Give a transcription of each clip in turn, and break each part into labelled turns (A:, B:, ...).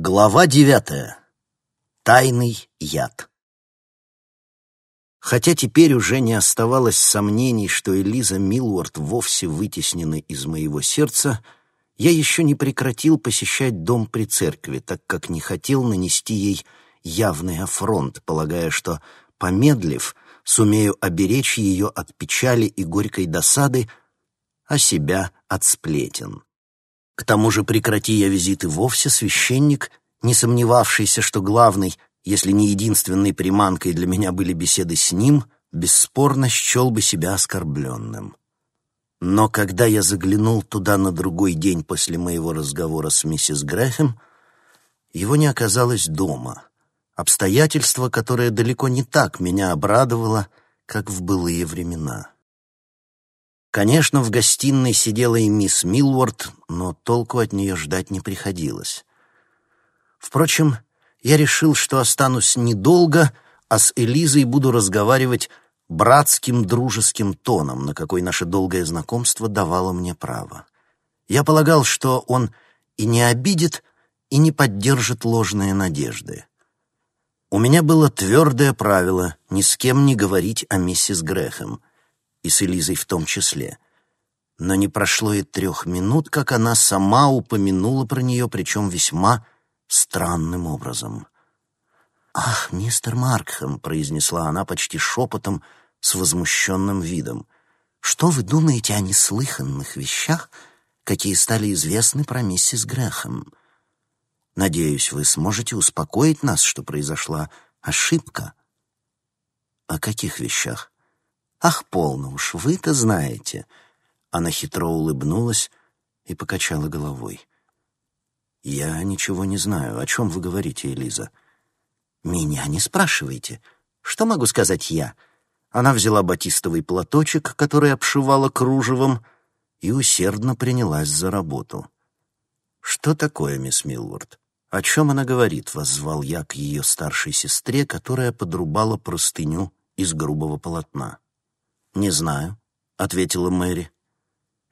A: Глава девятая. Тайный яд. Хотя теперь уже не оставалось сомнений, что Элиза Милуард вовсе вытеснена из моего сердца, я еще не прекратил посещать дом при церкви, так как не хотел нанести ей явный афронт, полагая, что, помедлив, сумею оберечь ее от печали и горькой досады, а себя от сплетен. К тому же, прекрати я визиты вовсе, священник, не сомневавшийся, что главной, если не единственной приманкой для меня были беседы с ним, бесспорно счел бы себя оскорбленным. Но когда я заглянул туда на другой день после моего разговора с миссис Грэхэм, его не оказалось дома. Обстоятельство, которое далеко не так меня обрадовало, как в былые времена. Конечно, в гостиной сидела и мисс Милворд, но толку от нее ждать не приходилось. Впрочем, я решил, что останусь недолго, а с Элизой буду разговаривать братским дружеским тоном, на какой наше долгое знакомство давало мне право. Я полагал, что он и не обидит, и не поддержит ложные надежды. У меня было твердое правило ни с кем не говорить о миссис Грэхэм — и с Элизой в том числе. Но не прошло и трех минут, как она сама упомянула про нее, причем весьма странным образом. «Ах, мистер Маркхэм», — произнесла она почти шепотом, с возмущенным видом, «что вы думаете о неслыханных вещах, какие стали известны про миссис Грэхэм? Надеюсь, вы сможете успокоить нас, что произошла ошибка». «О каких вещах?» «Ах, полно уж, вы-то знаете». Она хитро улыбнулась и покачала головой. «Я ничего не знаю. О чем вы говорите, Элиза?» «Меня не спрашивайте. Что могу сказать я?» Она взяла батистовый платочек, который обшивала кружевом, и усердно принялась за работу. «Что такое, мисс Милворд? О чем она говорит?» — воззвал я к ее старшей сестре, которая подрубала простыню из грубого полотна. «Не знаю», — ответила Мэри.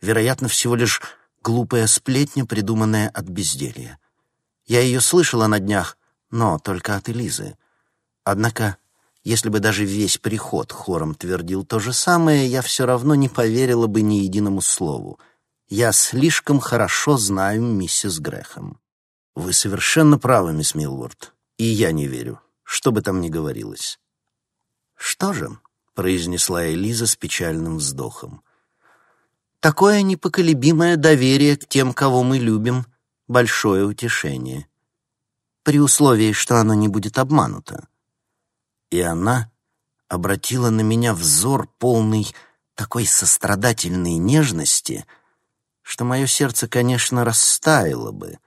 A: «Вероятно, всего лишь глупая сплетня, придуманная от безделья. Я ее слышала на днях, но только от Элизы. Однако, если бы даже весь приход хором твердил то же самое, я все равно не поверила бы ни единому слову. Я слишком хорошо знаю миссис Грэхэм». «Вы совершенно правы, мисс Милворд, и я не верю, что бы там ни говорилось». «Что же?» Произнесла Элиза с печальным вздохом. Такое непоколебимое доверие к тем, кого мы любим, большое утешение. При условии, что оно не будет обмануто. И она обратила на меня взор полный такой сострадательной нежности, что мое сердце, конечно, растаяло бы,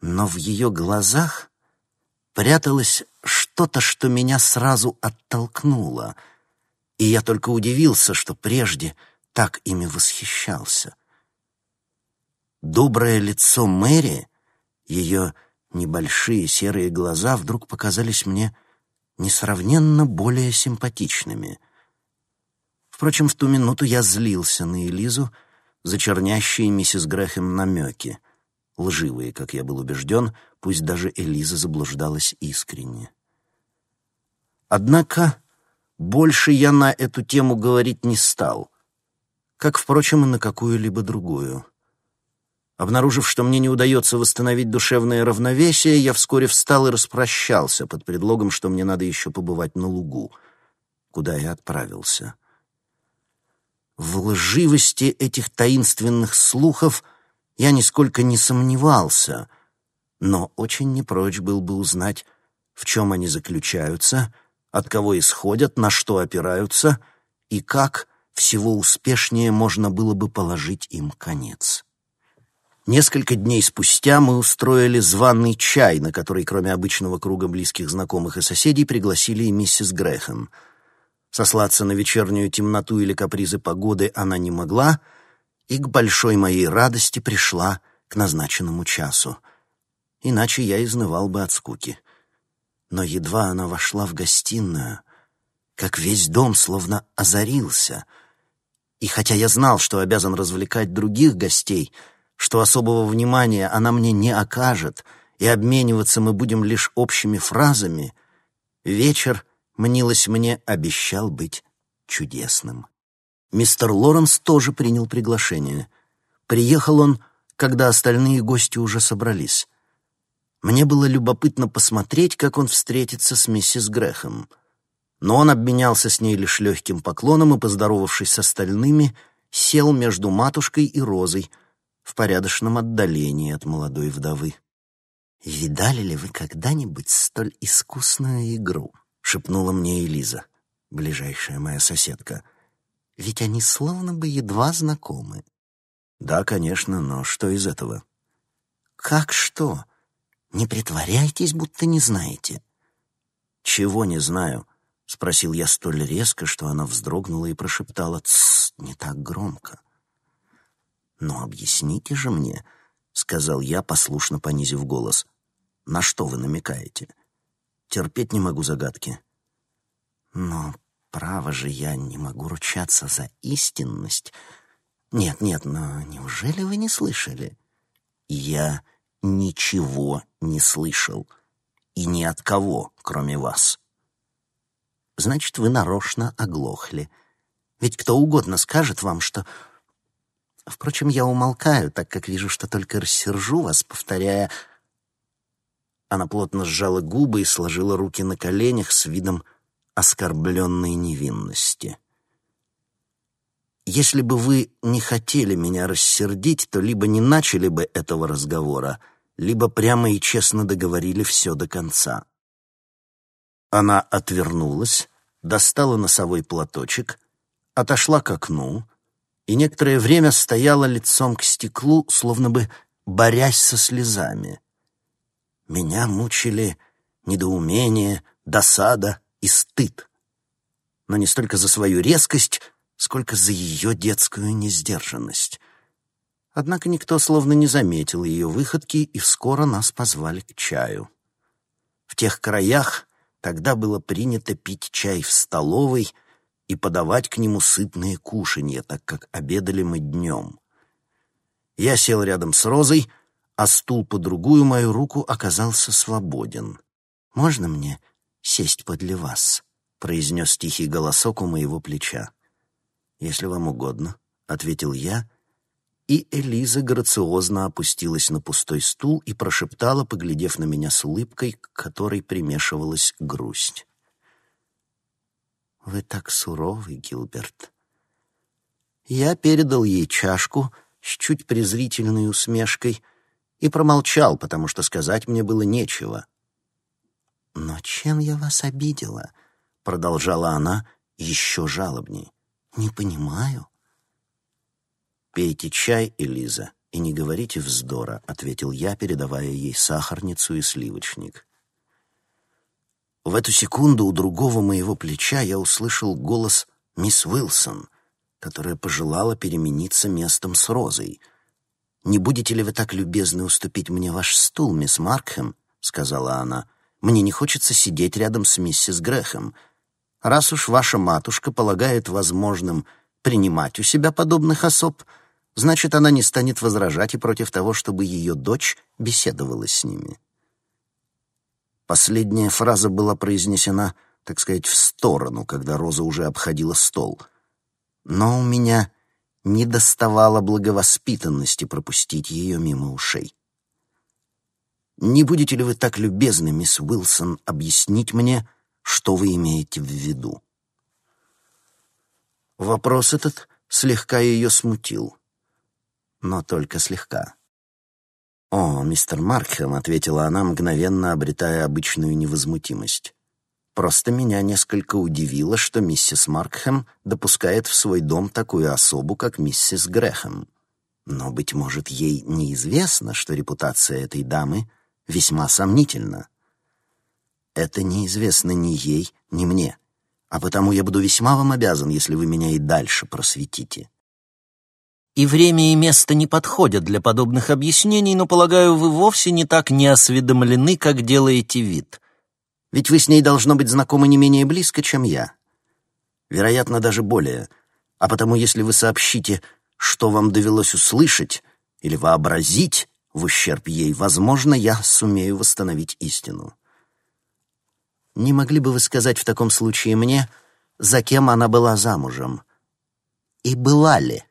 A: но в ее глазах пряталось что-то, что меня сразу оттолкнуло — и я только удивился, что прежде так ими восхищался. Доброе лицо Мэри, ее небольшие серые глаза вдруг показались мне несравненно более симпатичными. Впрочем, в ту минуту я злился на Элизу за чернящие миссис Грэхэм намеки, лживые, как я был убежден, пусть даже Элиза заблуждалась искренне. Однако больше я на эту тему говорить не стал, как, впрочем, и на какую-либо другую. Обнаружив, что мне не удается восстановить душевное равновесие, я вскоре встал и распрощался под предлогом, что мне надо еще побывать на лугу, куда я отправился. В лживости этих таинственных слухов я нисколько не сомневался, но очень не прочь был бы узнать, в чем они заключаются от кого исходят, на что опираются и как всего успешнее можно было бы положить им конец. Несколько дней спустя мы устроили званый чай, на который, кроме обычного круга близких знакомых и соседей, пригласили и миссис Грэхэм. Сослаться на вечернюю темноту или капризы погоды она не могла, и к большой моей радости пришла к назначенному часу. Иначе я изнывал бы от скуки но едва она вошла в гостиную, как весь дом словно озарился. И хотя я знал, что обязан развлекать других гостей, что особого внимания она мне не окажет, и обмениваться мы будем лишь общими фразами, вечер, мнилось мне, обещал быть чудесным. Мистер Лоренс тоже принял приглашение. Приехал он, когда остальные гости уже собрались. Мне было любопытно посмотреть, как он встретится с миссис Грэхэм. Но он обменялся с ней лишь легким поклоном и, поздоровавшись с остальными, сел между матушкой и Розой в порядочном отдалении от молодой вдовы. «Видали ли вы когда-нибудь столь искусную игру?» — шепнула мне Элиза, ближайшая моя соседка. «Ведь они словно бы едва знакомы». «Да, конечно, но что из этого?» «Как что? Не притворяйтесь, будто не знаете». «Чего не знаю?» — спросил я столь резко, что она вздрогнула и прошептала «Тссс, не так громко». «Ну, объясните же мне», — сказал я, послушно понизив голос. «На что вы намекаете? Терпеть не могу загадки». «Но, право же, я не могу ручаться за истинность. Нет, нет, но неужели вы не слышали?» «Я ничего не слышал. И ни от кого, кроме вас». «Значит, вы нарочно оглохли. Ведь кто угодно скажет вам, что Впрочем, я умолкаю, так как вижу, что только рассержу вас, повторяя... Она плотно сжала губы и сложила руки на коленях с видом оскорбленной невинности. Если бы вы не хотели меня рассердить, то либо не начали бы этого разговора, либо прямо и честно договорили все до конца. Она отвернулась, достала носовой платочек, отошла к окну, и некоторое время стояла лицом к стеклу, словно бы борясь со слезами. Меня мучили недоумение, досада и стыд. Но не столько за свою резкость, сколько за ее детскую несдержанность. Однако никто словно не заметил ее выходки, и скоро нас позвали к чаю. В тех краях тогда было принято пить чай в столовой — и подавать к нему сытные кушанья, так как обедали мы днем. Я сел рядом с Розой, а стул по другую мою руку оказался свободен. «Можно мне сесть подле вас?» — произнес тихий голосок у моего плеча. «Если вам угодно», — ответил я, и Элиза грациозно опустилась на пустой стул и прошептала, поглядев на меня с улыбкой, к которой примешивалась грусть. «Вы так суровый, Гилберт». Я передал ей чашку с чуть презрительной усмешкой и промолчал, потому что сказать мне было нечего. «Но чем я вас обидела?» — продолжала она еще жалобней. «Не понимаю». «Пейте чай, Элиза, и не говорите вздора», — ответил я, передавая ей сахарницу и сливочник. В эту секунду у другого моего плеча я услышал голос мисс Уилсон, которая пожелала перемениться местом с Розой. «Не будете ли вы так любезны уступить мне ваш стул, мисс Маркхэм?» — сказала она. «Мне не хочется сидеть рядом с миссис Грэхэм. Раз уж ваша матушка полагает возможным принимать у себя подобных особ, значит, она не станет возражать и против того, чтобы ее дочь беседовала с ними». Последняя фраза была произнесена, так сказать, в сторону, когда Роза уже обходила стол. Но у меня не доставало благовоспитанности пропустить ее мимо ушей. «Не будете ли вы так любезны, мисс Уилсон, объяснить мне, что вы имеете в виду?» Вопрос этот слегка ее смутил, но только слегка. «О, мистер Маркхэм», — ответила она, мгновенно обретая обычную невозмутимость. «Просто меня несколько удивило, что миссис Маркхэм допускает в свой дом такую особу, как миссис Грэхэм. Но, быть может, ей неизвестно, что репутация этой дамы весьма сомнительна. Это неизвестно ни ей, ни мне, а потому я буду весьма вам обязан, если вы меня и дальше просветите».
B: И время и место не подходят для подобных объяснений, но, полагаю, вы вовсе не так не осведомлены, как делаете вид.
A: Ведь вы с ней должно быть знакомы не менее близко, чем я. Вероятно, даже более. А потому, если вы сообщите, что вам довелось услышать или вообразить в ущерб ей, возможно, я сумею восстановить истину. Не могли бы вы сказать в таком случае мне, за кем она была замужем? И была ли?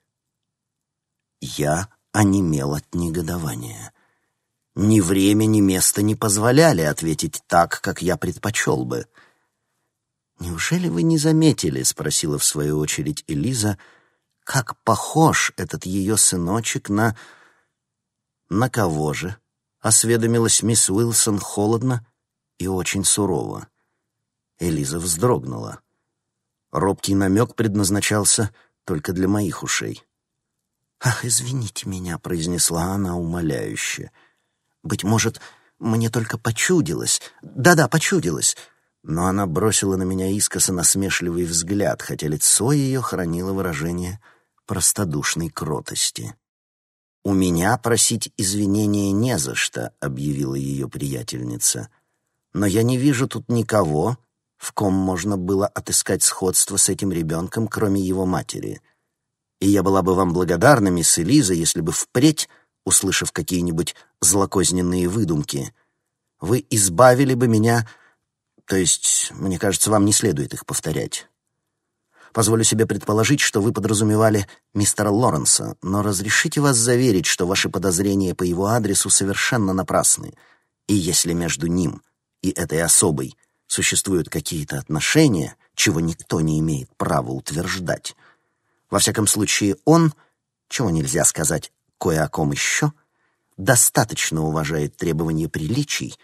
A: Я онемел от негодования. Ни время, ни место не позволяли ответить так, как я предпочел бы. «Неужели вы не заметили?» — спросила в свою очередь Элиза, «как похож этот ее сыночек на...» «На кого же?» — осведомилась мисс Уилсон холодно и очень сурово. Элиза вздрогнула. Робкий намек предназначался только для моих ушей. «Ах, извините меня», — произнесла она умоляюще. «Быть может, мне только почудилось. Да-да, почудилось». Но она бросила на меня искоса насмешливый взгляд, хотя лицо ее хранило выражение простодушной кротости. «У меня просить извинения не за что», — объявила ее приятельница. «Но я не вижу тут никого, в ком можно было отыскать сходство с этим ребенком, кроме его матери. И я была бы вам благодарна, мисс Элиза, если бы впредь, услышав какие-нибудь злокозненные выдумки, вы избавили бы меня, то есть, мне кажется, вам не следует их повторять». Позволю себе предположить, что вы подразумевали мистера Лоренса, но разрешите вас заверить, что ваши подозрения по его адресу совершенно напрасны. И если между ним и этой особой существуют какие-то отношения, чего никто не имеет права утверждать, во всяком случае он, чего нельзя сказать кое о ком еще, достаточно уважает требования приличий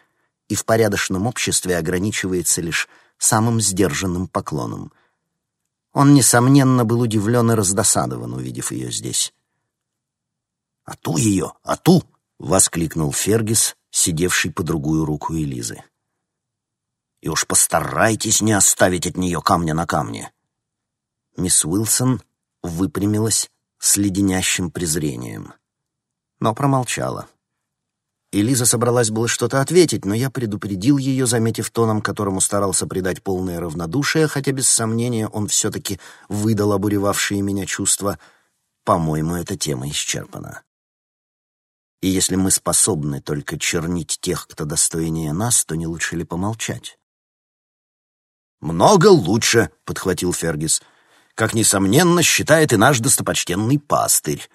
A: и в порядочном обществе ограничивается лишь самым сдержанным поклоном — он, несомненно, был удивлен и раздосадован, увидев ее здесь. «А ту ее! А ту!» — воскликнул Фергис, сидевший по другую руку Элизы. «И уж постарайтесь не оставить от нее камня на камне!» Мисс Уилсон выпрямилась с леденящим презрением, но промолчала. Элиза собралась было что-то ответить, но я предупредил ее, заметив тоном, которому старался придать полное равнодушие, хотя без сомнения он все-таки выдал обуревавшие меня чувства. По-моему, эта тема исчерпана. И если мы способны только чернить тех, кто достойнее нас, то не лучше ли помолчать? «Много лучше», — подхватил Фергис, — «как, несомненно, считает и наш достопочтенный пастырь.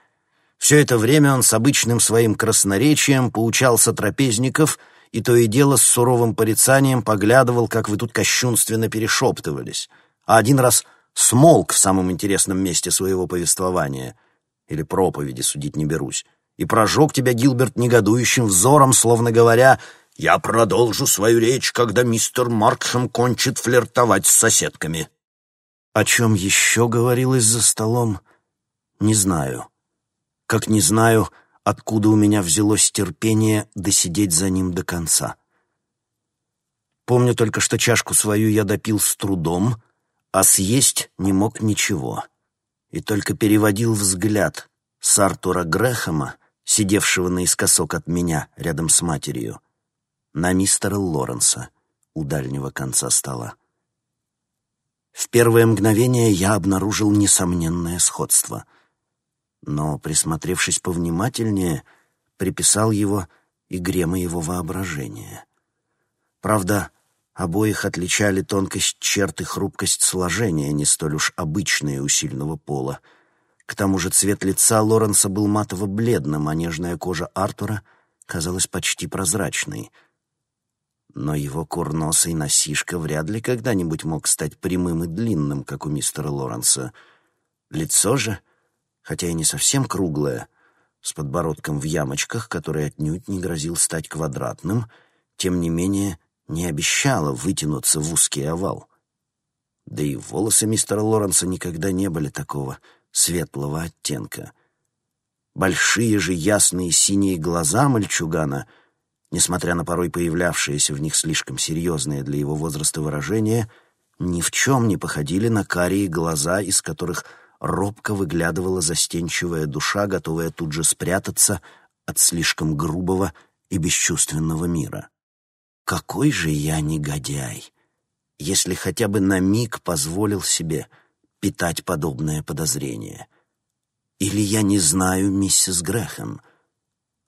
A: Все это время он с обычным своим красноречием поучался трапезников и то и дело с суровым порицанием поглядывал, как вы тут кощунственно перешептывались. А один раз смолк в самом интересном месте своего повествования, или проповеди, судить не берусь, и прожег тебя, Гилберт, негодующим взором, словно говоря «Я продолжу свою речь, когда мистер Маркхэм кончит флиртовать с соседками». О чем еще говорилось за столом, не знаю как не знаю, откуда у меня взялось терпение досидеть за ним до конца. Помню только, что чашку свою я допил с трудом, а съесть не мог ничего. И только переводил взгляд с Артура Грэхэма, сидевшего наискосок от меня рядом с матерью, на мистера Лоренса у дальнего конца стола. В первое мгновение я обнаружил несомненное сходство — но, присмотревшись повнимательнее, приписал его игре моего воображения. Правда, обоих отличали тонкость черт и хрупкость сложения, не столь уж обычные у сильного пола. К тому же цвет лица Лоренса был матово-бледным, а нежная кожа Артура казалась почти прозрачной. Но его курносый носишка вряд ли когда-нибудь мог стать прямым и длинным, как у мистера Лоренса. Лицо же — хотя и не совсем круглая, с подбородком в ямочках, который отнюдь не грозил стать квадратным, тем не менее не обещала вытянуться в узкий овал. Да и волосы мистера Лоренса никогда не были такого светлого оттенка. Большие же ясные синие глаза мальчугана, несмотря на порой появлявшиеся в них слишком серьезные для его возраста выражения, ни в чем не походили на карие глаза, из которых робко выглядывала застенчивая душа, готовая тут же спрятаться от слишком грубого и бесчувственного мира. Какой же я негодяй, если хотя бы на миг позволил себе питать подобное подозрение. Или я не знаю миссис Грэхэм.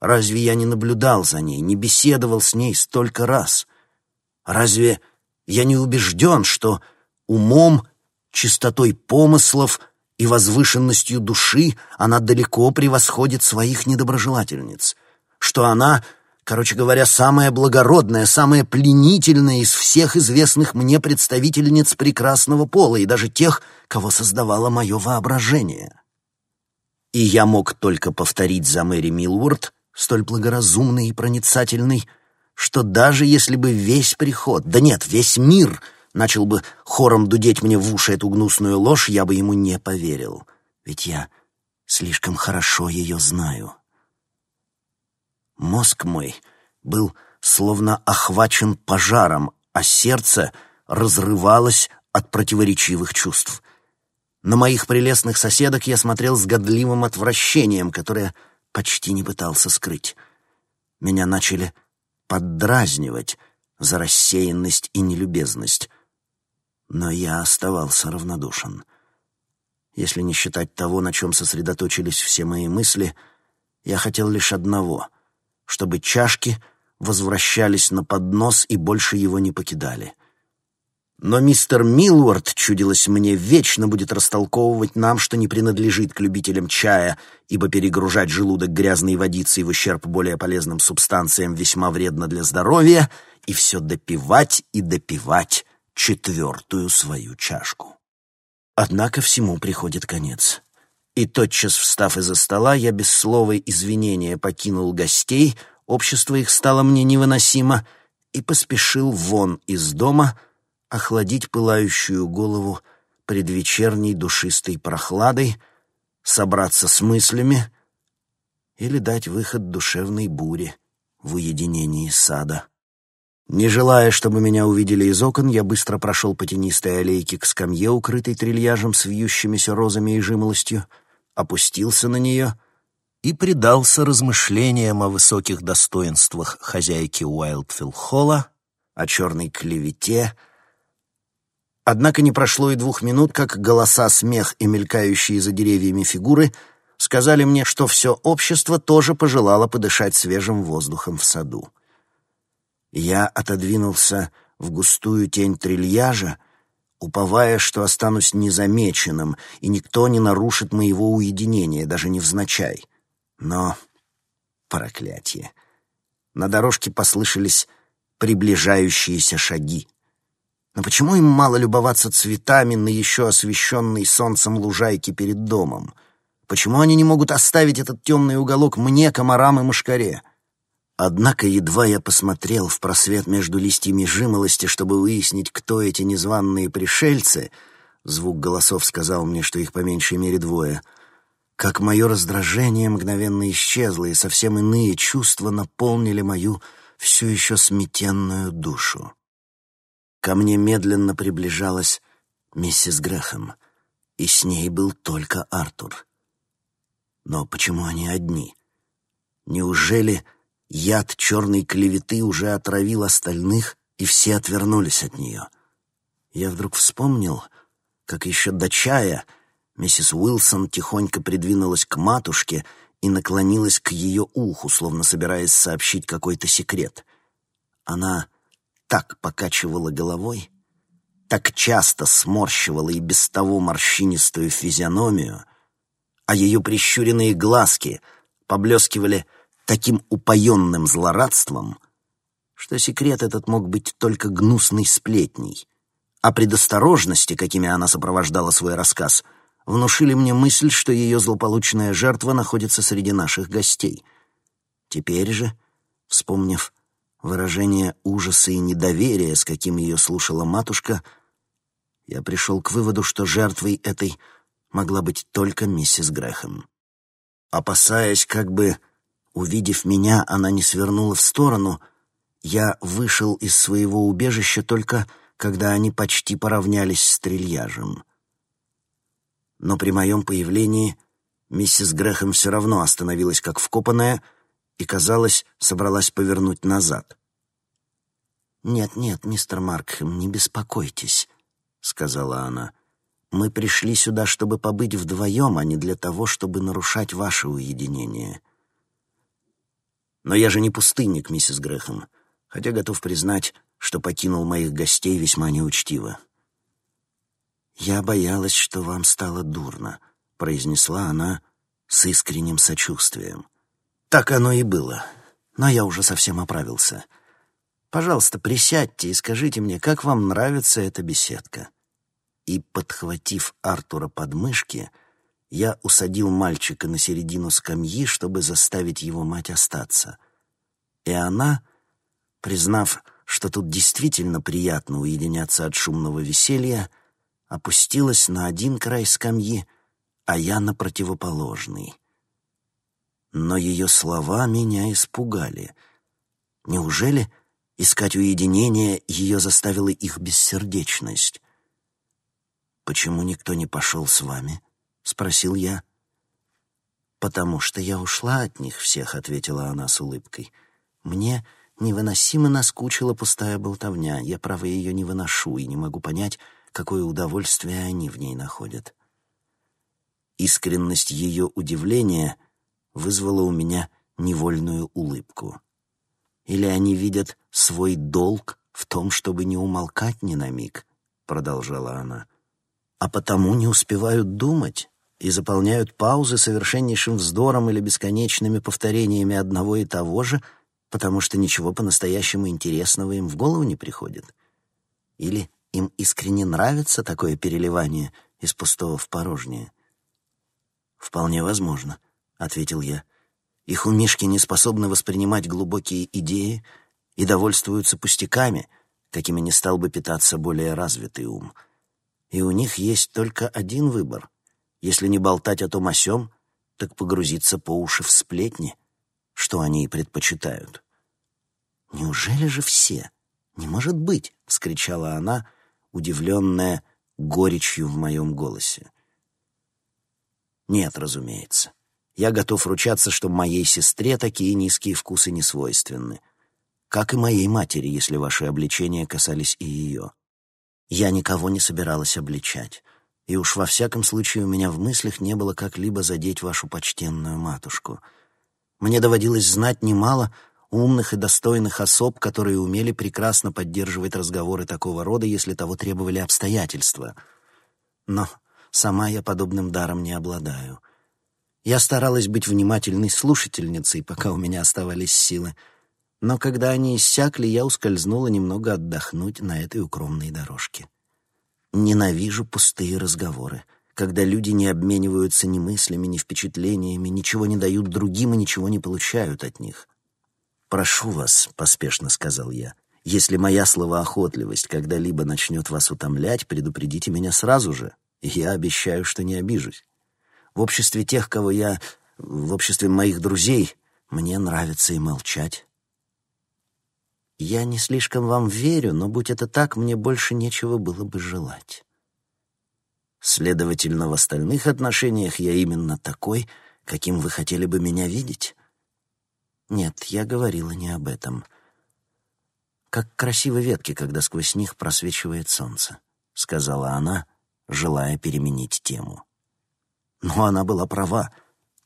A: Разве я не наблюдал за ней, не беседовал с ней столько раз? Разве я не убежден, что умом, чистотой помыслов и возвышенностью души она далеко превосходит своих недоброжелательниц? Что она Короче говоря, самая благородная, самая пленительная из всех известных мне представительниц прекрасного пола и даже тех, кого создавало мое воображение. И я мог только повторить за Мэри Милворд, столь благоразумный и проницательный, что даже если бы весь приход, да нет, весь мир начал бы хором дудеть мне в уши эту гнусную ложь, я бы ему не поверил, ведь я слишком хорошо ее знаю. Мозг мой был словно охвачен пожаром, а сердце разрывалось от противоречивых чувств. На моих прелестных соседок я смотрел с годливым отвращением, которое почти не пытался скрыть. Меня начали поддразнивать за рассеянность и нелюбезность, но я оставался равнодушен. Если не считать того, на чем сосредоточились все мои мысли, я хотел лишь одного чтобы чашки возвращались на поднос и больше его не покидали. Но мистер Милвард, чудилось мне, вечно будет растолковывать нам, что не принадлежит к любителям чая, ибо перегружать желудок грязной водицей в ущерб более полезным субстанциям весьма вредно для здоровья, и все допивать и допивать четвертую свою чашку. Однако всему приходит конец. И тотчас, встав из-за стола, я без слова извинения покинул гостей, общество их стало мне невыносимо, и поспешил вон из дома охладить пылающую голову предвечерней душистой прохладой, собраться с мыслями или дать выход душевной буре в уединении сада. Не желая, чтобы меня увидели из окон, я быстро прошел по тенистой аллейке к скамье, укрытой трильяжем с вьющимися розами и жимолостью, опустился на нее и предался размышлениям о высоких достоинствах хозяйки Уайлдфилл-Холла, о черной клевете. Однако не прошло и двух минут, как голоса, смех и мелькающие за деревьями фигуры сказали мне, что все общество тоже пожелало подышать свежим воздухом в саду. Я отодвинулся в густую тень трильяжа, уповая, что останусь незамеченным, и никто не нарушит моего уединения, даже невзначай. Но... проклятие. На дорожке послышались приближающиеся шаги. Но почему им мало любоваться цветами на еще освещенной солнцем лужайке перед домом? Почему они не могут оставить этот темный уголок мне, комарам и мышкаре? Однако едва я посмотрел в просвет между листьями жимолости, чтобы выяснить, кто эти незваные пришельцы, звук голосов сказал мне, что их по меньшей мере двое, как мое раздражение мгновенно исчезло, и совсем иные чувства наполнили мою все еще сметенную душу. Ко мне медленно приближалась миссис Грэхэм, и с ней был только Артур. Но почему они одни? Неужели Яд черной клеветы уже отравил остальных, и все отвернулись от нее. Я вдруг вспомнил, как еще до чая миссис Уилсон тихонько придвинулась к матушке и наклонилась к ее уху, словно собираясь сообщить какой-то секрет. Она так покачивала головой, так часто сморщивала и без того морщинистую физиономию, а ее прищуренные глазки поблескивали таким упоенным злорадством, что секрет этот мог быть только гнусной сплетней, а предосторожности, какими она сопровождала свой рассказ, внушили мне мысль, что ее злополучная жертва находится среди наших гостей. Теперь же, вспомнив выражение ужаса и недоверия, с каким ее слушала матушка, я пришел к выводу, что жертвой этой могла быть только миссис Грэхэм. Опасаясь, как бы Увидев меня, она не свернула в сторону. Я вышел из своего убежища только, когда они почти поравнялись с трильяжем. Но при моем появлении миссис Грэхэм все равно остановилась как вкопанная и, казалось, собралась повернуть назад. «Нет-нет, мистер Маркхэм, не беспокойтесь», — сказала она. «Мы пришли сюда, чтобы побыть вдвоем, а не для того, чтобы нарушать ваше уединение». Но я же не пустынник, миссис Грэхэм, хотя готов признать, что покинул моих гостей весьма неучтиво. «Я боялась, что вам стало дурно», — произнесла она с искренним сочувствием. «Так оно и было, но я уже совсем оправился. Пожалуйста, присядьте и скажите мне, как вам нравится эта беседка?» И, подхватив Артура под мышки, я усадил мальчика на середину скамьи, чтобы заставить его мать остаться. И она, признав, что тут действительно приятно уединяться от шумного веселья, опустилась на один край скамьи, а я на противоположный. Но ее слова меня испугали. Неужели искать уединение ее заставила их бессердечность? «Почему никто не пошел с вами?» — спросил я. «Потому что я ушла от них всех», — ответила она с улыбкой. «Мне невыносимо наскучила пустая болтовня. Я, право, ее не выношу и не могу понять, какое удовольствие они в ней находят». Искренность ее удивления вызвала у меня невольную улыбку. «Или они видят свой долг в том, чтобы не умолкать ни на миг», — продолжала она а потому не успевают думать и заполняют паузы совершеннейшим вздором или бесконечными повторениями одного и того же, потому что ничего по-настоящему интересного им в голову не приходит. Или им искренне нравится такое переливание из пустого в порожнее. «Вполне возможно», — ответил я. «Их умишки не способны воспринимать глубокие идеи и довольствуются пустяками, какими не стал бы питаться более развитый ум» и у них есть только один выбор. Если не болтать о том о сём, так погрузиться по уши в сплетни, что они и предпочитают. «Неужели же все? Не может быть!» — вскричала она, удивленная горечью в моем голосе. «Нет, разумеется. Я готов ручаться, что моей сестре такие низкие вкусы не свойственны. Как и моей матери, если ваши обличения касались и ее. Я никого не собиралась обличать, и уж во всяком случае у меня в мыслях не было как-либо задеть вашу почтенную матушку. Мне доводилось знать немало умных и достойных особ, которые умели прекрасно поддерживать разговоры такого рода, если того требовали обстоятельства. Но сама я подобным даром не обладаю. Я старалась быть внимательной слушательницей, пока у меня оставались силы, но когда они иссякли, я ускользнула немного отдохнуть на этой укромной дорожке. Ненавижу пустые разговоры, когда люди не обмениваются ни мыслями, ни впечатлениями, ничего не дают другим и ничего не получают от них. «Прошу вас», — поспешно сказал я, — «если моя словоохотливость когда-либо начнет вас утомлять, предупредите меня сразу же, и я обещаю, что не обижусь. В обществе тех, кого я... в обществе моих друзей мне нравится и молчать, я не слишком вам верю, но будь это так, мне больше нечего было бы желать. Следовательно, в остальных отношениях я именно такой, каким вы хотели бы меня видеть? Нет, я говорила не об этом. Как красивы ветки, когда сквозь них просвечивает солнце, сказала она, желая переменить тему. Но она была права.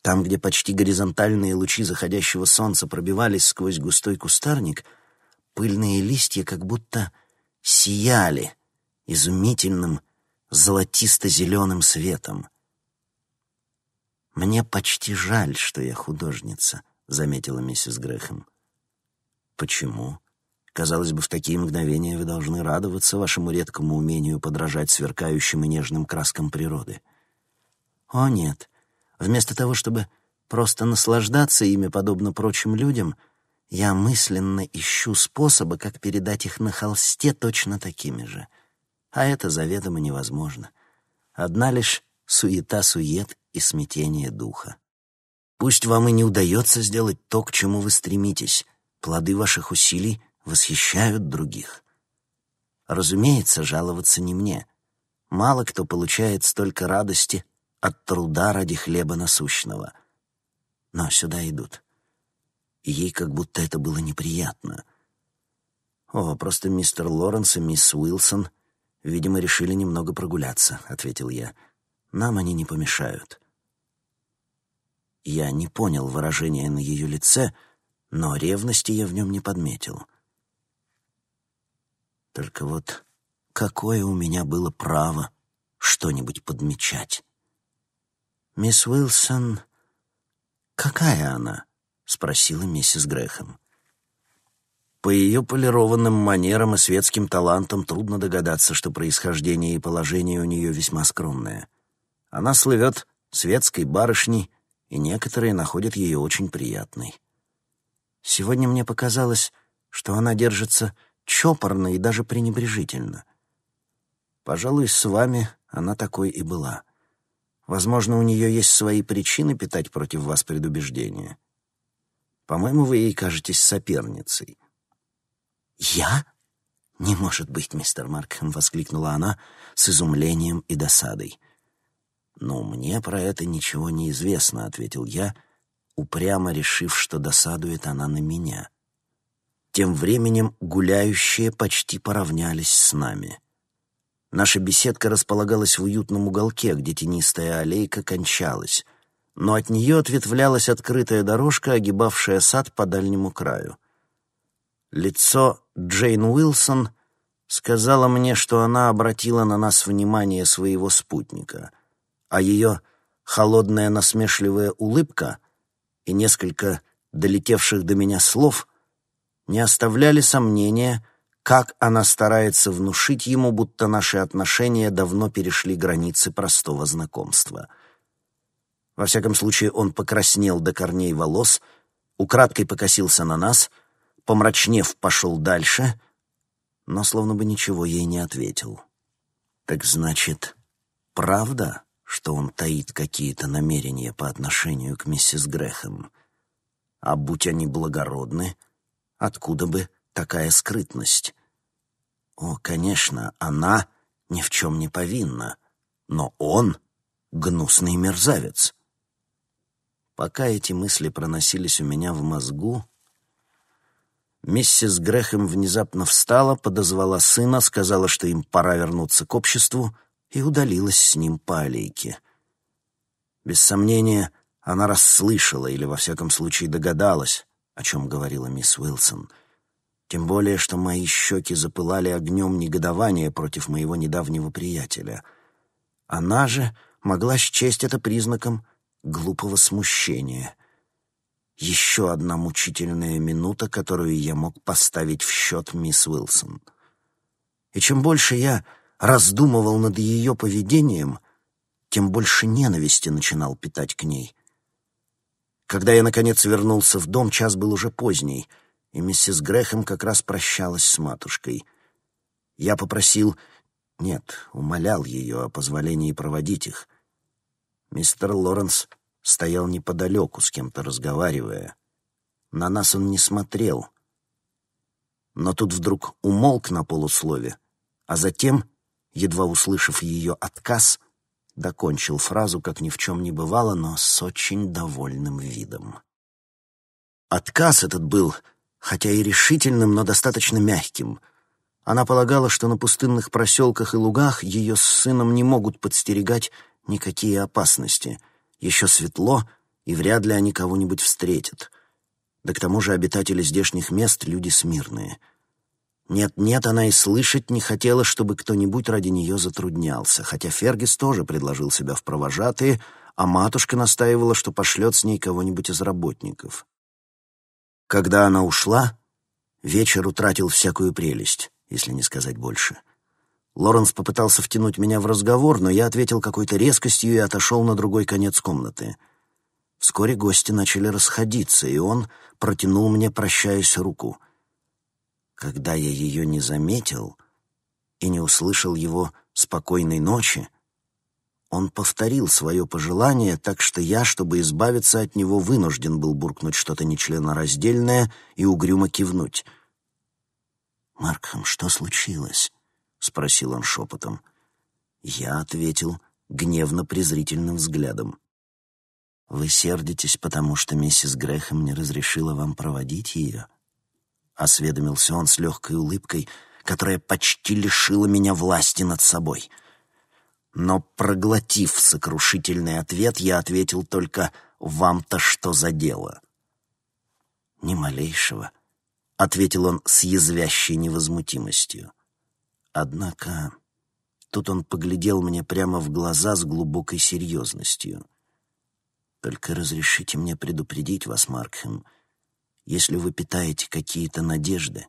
A: Там, где почти горизонтальные лучи заходящего солнца пробивались сквозь густой кустарник — Пыльные листья как будто сияли изумительным золотисто-зеленым светом. «Мне почти жаль, что я художница», — заметила миссис Грэхэм. «Почему?» Казалось бы, в такие мгновения вы должны радоваться вашему редкому умению подражать сверкающим и нежным краскам природы. О, нет. Вместо того, чтобы просто наслаждаться ими, подобно прочим людям — я мысленно ищу способы, как передать их на холсте точно такими же. А это заведомо невозможно. Одна лишь суета-сует и смятение духа. Пусть вам и не удается сделать то, к чему вы стремитесь, плоды ваших усилий восхищают других. Разумеется, жаловаться не мне. Мало кто получает столько радости от труда ради хлеба насущного. Но сюда идут ей как будто это было неприятно. «О, просто мистер Лоренс и мисс Уилсон, видимо, решили немного прогуляться», — ответил я. «Нам они не помешают». Я не понял выражения на ее лице, но ревности я в нем не подметил. Только вот какое у меня было право что-нибудь подмечать? «Мисс Уилсон...» «Какая она?» — спросила миссис Грэхэм. По ее полированным манерам и светским талантам трудно догадаться, что происхождение и положение у нее весьма скромное. Она слывет светской барышней, и некоторые находят ее очень приятной. Сегодня мне показалось, что она держится чопорно и даже пренебрежительно. Пожалуй, с вами она такой и была. Возможно, у нее есть свои причины питать против вас предубеждения. По-моему, вы ей кажетесь соперницей. «Я? Не может быть, мистер Маркхэм!» — воскликнула она с изумлением и досадой. «Ну, мне про это ничего не известно», — ответил я, упрямо решив, что досадует она на меня. Тем временем гуляющие почти поравнялись с нами — Наша беседка располагалась в уютном уголке, где тенистая аллейка кончалась, но от нее ответвлялась открытая дорожка, огибавшая сад по дальнему краю. Лицо Джейн Уилсон сказала мне, что она обратила на нас внимание своего спутника, а ее холодная насмешливая улыбка и несколько долетевших до меня слов не оставляли сомнения — как она старается внушить ему, будто наши отношения давно перешли границы простого знакомства. Во всяком случае, он покраснел до корней волос, украдкой покосился на нас, помрачнев, пошел дальше, но словно бы ничего ей не ответил. «Так значит, правда?» что он таит какие-то намерения по отношению к миссис Грэхэм. А будь они благородны, откуда бы такая скрытность? О, конечно, она ни в чем не повинна, но он — гнусный мерзавец. Пока эти мысли проносились у меня в мозгу, миссис Грэхэм внезапно встала, подозвала сына, сказала, что им пора вернуться к обществу, и удалилась с ним по аллейке. Без сомнения, она расслышала или, во всяком случае, догадалась, о чем говорила мисс Уилсон — тем более, что мои щеки запылали огнем негодования против моего недавнего приятеля. Она же могла счесть это признаком глупого смущения. Еще одна мучительная минута, которую я мог поставить в счет мисс Уилсон. И чем больше я раздумывал над ее поведением, тем больше ненависти начинал питать к ней. Когда я, наконец, вернулся в дом, час был уже поздний — и миссис Грэхэм как раз прощалась с матушкой. Я попросил... Нет, умолял ее о позволении проводить их. Мистер Лоренс стоял неподалеку, с кем-то разговаривая. На нас он не смотрел. Но тут вдруг умолк на полуслове, а затем, едва услышав ее отказ, докончил фразу, как ни в чем не бывало, но с очень довольным видом. Отказ этот был хотя и решительным, но достаточно мягким. Она полагала, что на пустынных проселках и лугах ее с сыном не могут подстерегать никакие опасности. Еще светло, и вряд ли они кого-нибудь встретят. Да к тому же обитатели здешних мест — люди смирные. Нет-нет, она и слышать не хотела, чтобы кто-нибудь ради нее затруднялся, хотя Фергис тоже предложил себя в провожатые, а матушка настаивала, что пошлет с ней кого-нибудь из работников. Когда она ушла, вечер утратил всякую прелесть, если не сказать больше. Лоренс попытался втянуть меня в разговор, но я ответил какой-то резкостью и отошел на другой конец комнаты. Вскоре гости начали расходиться, и он протянул мне, прощаясь, руку. Когда я ее не заметил и не услышал его «спокойной ночи», он повторил свое пожелание, так что я, чтобы избавиться от него, вынужден был буркнуть что-то нечленораздельное и угрюмо кивнуть. «Маркхэм, что случилось?» — спросил он шепотом. Я ответил гневно-презрительным взглядом. «Вы сердитесь, потому что миссис Грэхэм не разрешила вам проводить ее?» Осведомился он с легкой улыбкой, которая почти лишила меня власти над собой — но, проглотив сокрушительный ответ, я ответил только «Вам-то что за дело?» «Ни малейшего», — ответил он с язвящей невозмутимостью. Однако тут он поглядел мне прямо в глаза с глубокой серьезностью. «Только разрешите мне предупредить вас, Маркхэм, если вы питаете какие-то надежды,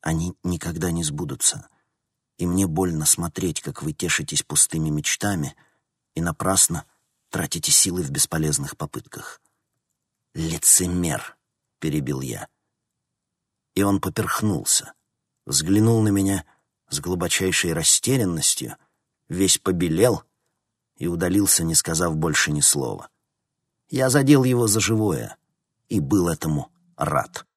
A: они никогда не сбудутся, и мне больно смотреть, как вы тешитесь пустыми мечтами и напрасно тратите силы в бесполезных попытках». «Лицемер!» — перебил я. И он поперхнулся, взглянул на меня с глубочайшей растерянностью, весь побелел и удалился, не сказав больше ни слова. Я задел его за живое и был этому рад.